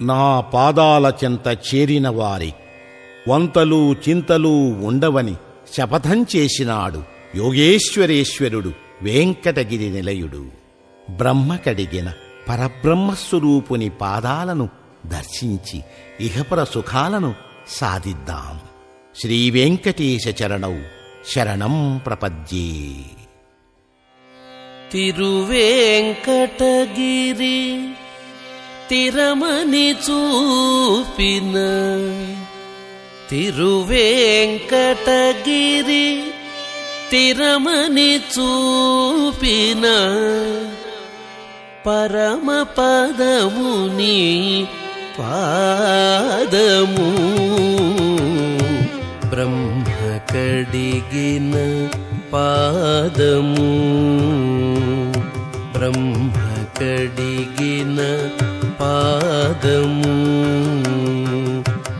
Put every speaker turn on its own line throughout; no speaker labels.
నా పాదాల చెంత చేరిన వారి వంతలు చింతలు ఉండవని శపథం చేసినాడు యోగేశ్వరేశ్వరుడు వెంకటగిరి నిలయుడు. బ్రహ్మ కడిగిన పరబ్రహ్మస్వరూపుని పాదాలను దర్శించి ఇహపర సుఖాలను సాధిద్దాం. శ్రీ చరణౌ శరణం ప్రపద్యే.
తిరువేంకటగిరి తిరమని చూపిన తిరువేంకటగిరి తిరమని చూపిన పరమ పదముని పాదము. బ్రహ్మ కడిగిన పాదము. బ్రహ్మ కడిగిన పాదము.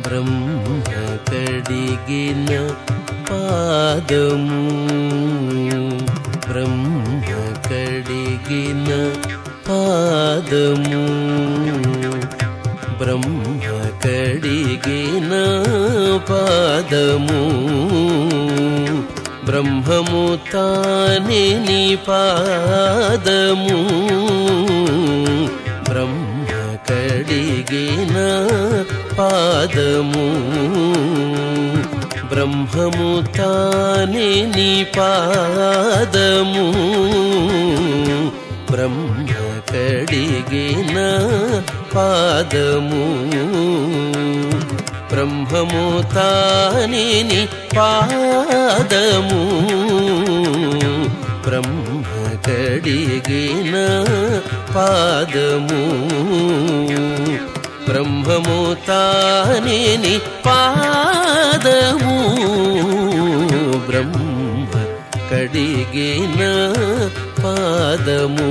బ్రహ్మ కడిగిన పాదము. బ్రహ్మ కడిగిన పాదము. బ్రహ్మ కడిగిన పాదము. బ్రహ్మము తానే పాదము. బ్రహ్మ కడిగిన పాదము? బ్రహ్మము తానే నీ పాదము. బ్రహ్మ కడిగిన పాదము? బ్రహ్మము తానే నీ పాదము. బ్రహ్మ కడిగిన పాదము? బ్రహ్మము తానే పాదము. బ్రహ్మ కడిగిన పాదము.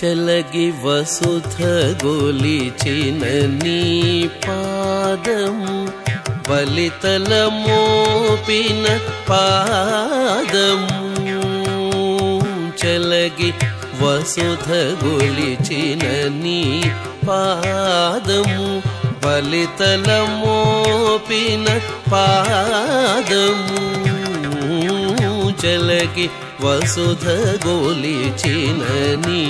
చలగి వసుధ గోలిచిన నీ పాదం బలితల మోపిన పాదం. చలగి వసుధ గొలిచిన నీ పాదము బలితల మోపిన పాదము చలగి వసుధ గోలిచిన నీ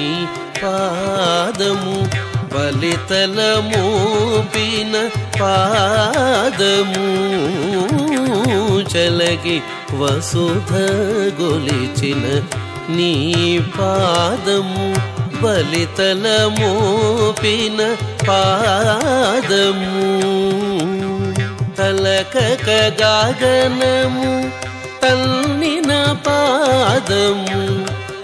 పాదము బలితల మోపిన పాదము చలగి వసుధ గొలిచిన నీ పాదము బలితల మోపిన పాదము. తలక గగనము తల్లిన పాదము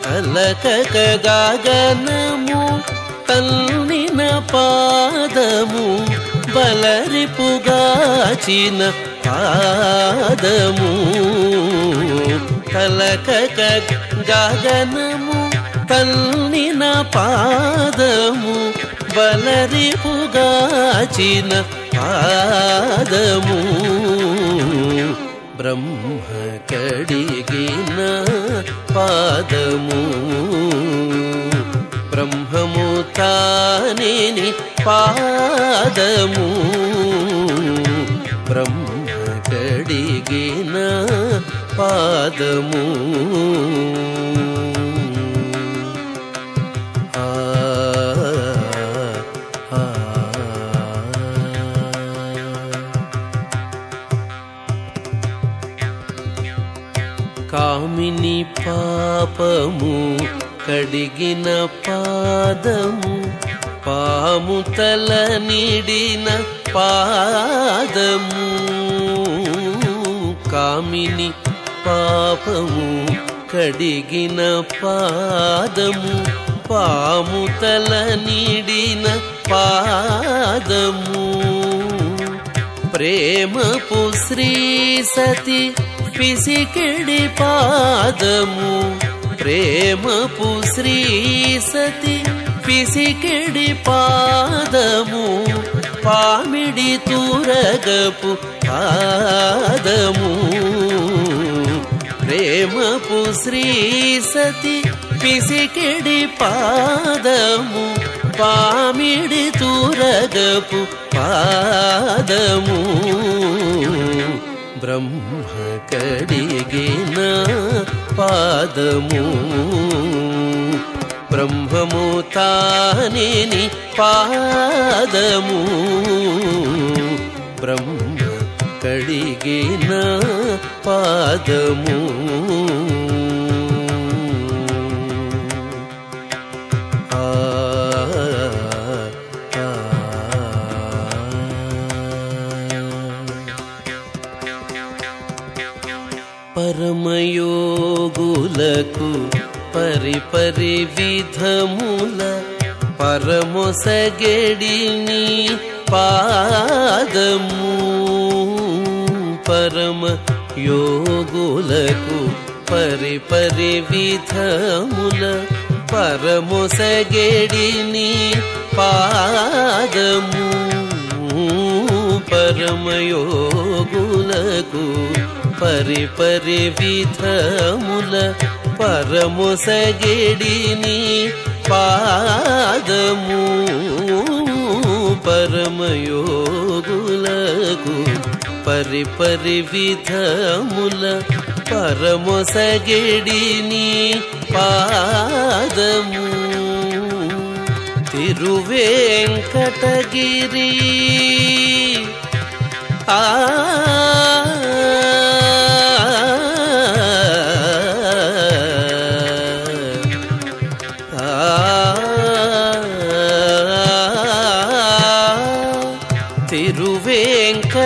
తలకక గాగనము తల్లిన పాదము బలరిపుగాచిన పాదము. తలకక గగనము తల్లిన పాదము బలరిపుగాచిన పాదము. బ్రహ్మ కడిగిన పాదము. బ్రహ్మము తానేని పాదము. బ్రహ్మ కడిగిన పాదము. కామిని పాపము కడిగిన పాదము పాము తల నిడిన పాదము. కామిని పాపము కడిగిన పాదము పాము తల నిడిన పాదము. ప్రేమపు శ్రీ సతి పిసికిడి పాదము ప్రేమపు శ్రీ సతి. పిసికిడి పాదము పామిడి తూరగపు పాదము. ప్రేమపు శ్రీ సతి పిసికెడి పాదము పామిడి తూరగపు పాదము. బ్రహ్మ కడిగిన పాదము. బ్రహ్మము తానిని పాదము. బ్రహ్మ కడిగిన పాదము. పరమయోగులకు పరిపరి విధముల పరమొసగెడిని పాదము. పరమ యోగులకు పరిపరి విధముల పరమొసగెడిని పాదము. పరమయోగులకు పరిపరి విధముల పరము సగడిని పాదము పరమయోగులకు పరిపరి విధముల పరము సగడిని పాదము తిరువేంకటగిరి. ఆ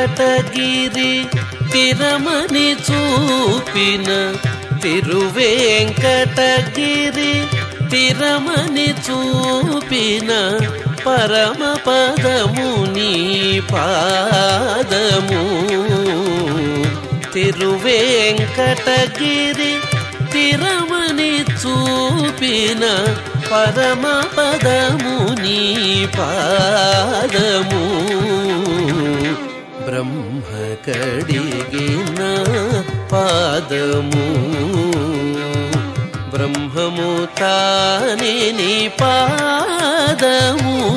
వెంకటగిరి తిరమని చూపిన తిరువేంకటగిరి తిరమని చూపిన పరమ పదముని పాదము. తిరువేంకటగిరి తిరమని చూపిన పరమ పదముని పాదము బ్రహ్మ కడిగిన పాదము. బ్రహ్మము తానిని పాదము.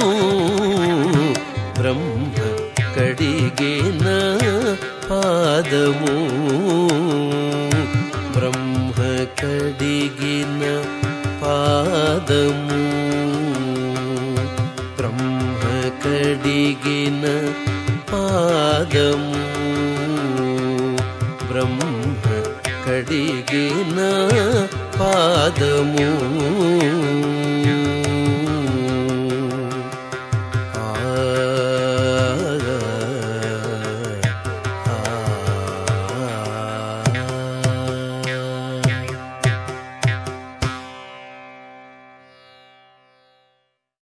బ్రహ్మ కడిగిన పాదము. బ్రహ్మ కడిగిన పాదము. బ్రహ్మ కడిగిన పాదము బ్రహ్మ కడిగిన పాదము.